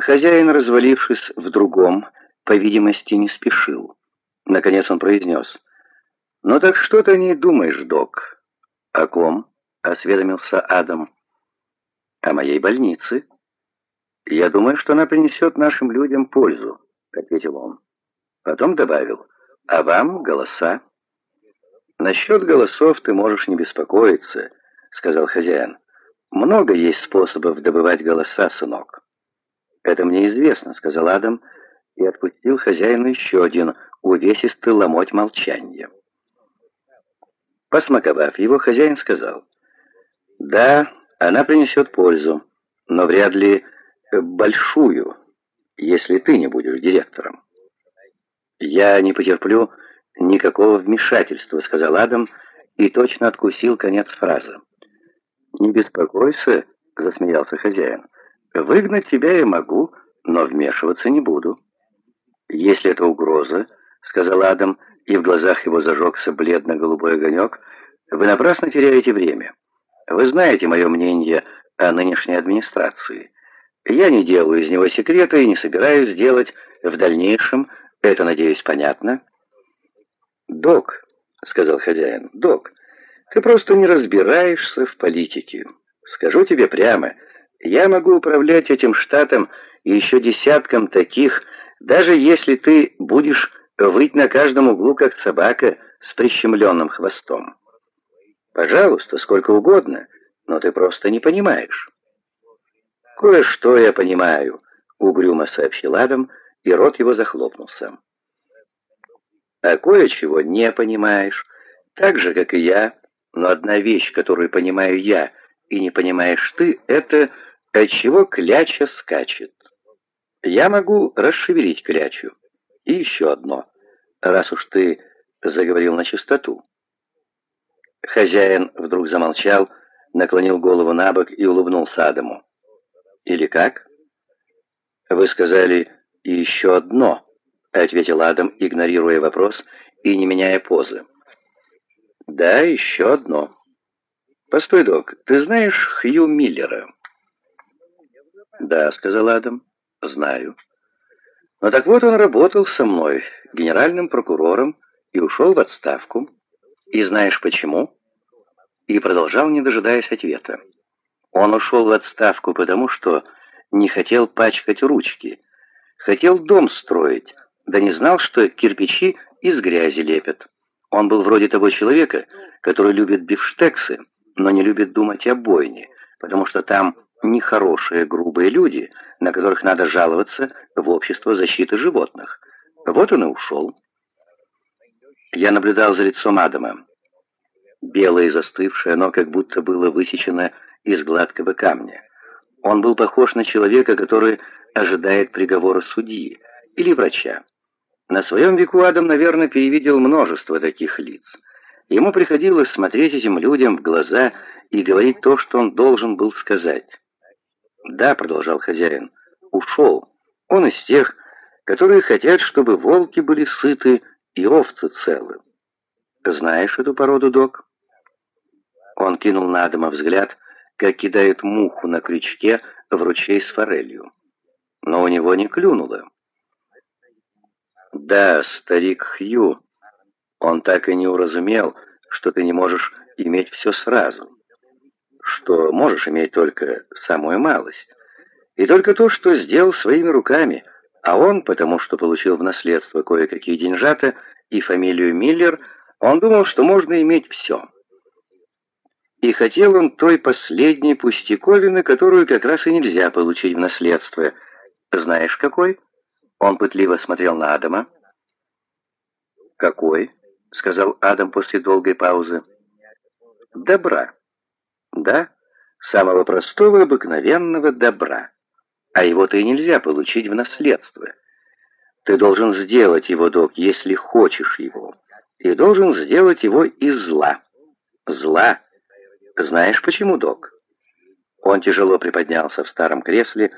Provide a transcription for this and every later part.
Хозяин, развалившись в другом, по видимости, не спешил. Наконец он произнес. «Ну так что ты не думаешь, док?» «О ком?» — осведомился Адам. «О моей больнице». «Я думаю, что она принесет нашим людям пользу», — ответил он. Потом добавил. «А вам голоса». «Насчет голосов ты можешь не беспокоиться», — сказал хозяин. «Много есть способов добывать голоса, сынок». «Это мне известно», — сказал Адам, и отпустил хозяину еще один увесистый ломоть молчания. Посмаковав его, хозяин сказал, «Да, она принесет пользу, но вряд ли большую, если ты не будешь директором». «Я не потерплю никакого вмешательства», — сказал Адам и точно откусил конец фразы. «Не беспокойся», — засмеялся хозяин, — Выгнать тебя я могу, но вмешиваться не буду. Если это угроза, сказал Адам, и в глазах его зажегся бледно-голубой огонек, вы напрасно теряете время. Вы знаете мое мнение о нынешней администрации. Я не делаю из него секрета и не собираюсь делать в дальнейшем. Это, надеюсь, понятно? «Док», — сказал хозяин, — «док, ты просто не разбираешься в политике. Скажу тебе прямо — я могу управлять этим штатом и еще десятком таких, даже если ты будешь выть на каждом углу, как собака с прищемленным хвостом. Пожалуйста, сколько угодно, но ты просто не понимаешь. Кое-что я понимаю, угрюмо сообщил Адам, и рот его захлопнулся. А кое-чего не понимаешь, так же, как и я, но одна вещь, которую понимаю я и не понимаешь ты, это Отчего кляча скачет? Я могу расшевелить клячу. И еще одно, раз уж ты заговорил на чистоту. Хозяин вдруг замолчал, наклонил голову на бок и улыбнулся Адаму. «Или как?» «Вы сказали «и еще одно», — ответил Адам, игнорируя вопрос и не меняя позы. «Да, еще одно. Постой, док, ты знаешь Хью Миллера?» «Да», — сказал Адам, — «знаю». «Ну так вот он работал со мной, генеральным прокурором, и ушел в отставку. И знаешь почему?» И продолжал, не дожидаясь ответа. Он ушел в отставку, потому что не хотел пачкать ручки. Хотел дом строить, да не знал, что кирпичи из грязи лепят. Он был вроде того человека, который любит бифштексы, но не любит думать о бойне, потому что там нехорошие, грубые люди, на которых надо жаловаться в общество защиты животных. Вот он и ушел. Я наблюдал за лицом Адама. Белое и застывшее, оно как будто было высечено из гладкого камня. Он был похож на человека, который ожидает приговора судьи или врача. На своем веку Адам, наверное, перевидел множество таких лиц. Ему приходилось смотреть этим людям в глаза и говорить то, что он должен был сказать. «Да», — продолжал хозяин, — «ушел. Он из тех, которые хотят, чтобы волки были сыты и овцы целы. Знаешь эту породу, док?» Он кинул на Адама взгляд, как кидает муху на крючке в ручей с форелью. Но у него не клюнуло. «Да, старик Хью, он так и не уразумел, что ты не можешь иметь все сразу» что можешь иметь только самую малость. И только то, что сделал своими руками, а он, потому что получил в наследство кое-какие деньжата и фамилию Миллер, он думал, что можно иметь все. И хотел он той последней пустяковины, которую как раз и нельзя получить в наследство. Знаешь, какой? Он пытливо смотрел на Адама. «Какой?» — сказал Адам после долгой паузы. «Добра». Да, самого простого обыкновенного добра. А его-то и нельзя получить в наследство. Ты должен сделать его, док, если хочешь его. И должен сделать его из зла. Зла. Знаешь почему, док? Он тяжело приподнялся в старом кресле,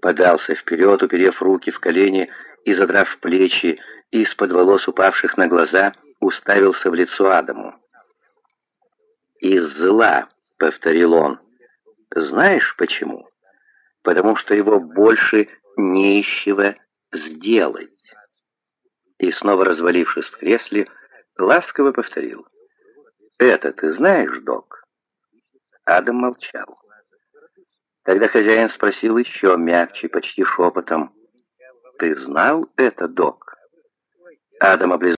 подался вперед, уперев руки в колени и, задрав плечи, из-под волос упавших на глаза, уставился в лицо Адаму. «Из зла», — повторил он. «Знаешь почему? Потому что его больше нищего сделать. И снова развалившись в кресле, ласково повторил. «Это ты знаешь, док?» Адам молчал. Тогда хозяин спросил еще мягче, почти шепотом. «Ты знал это, док?» Адам облизнул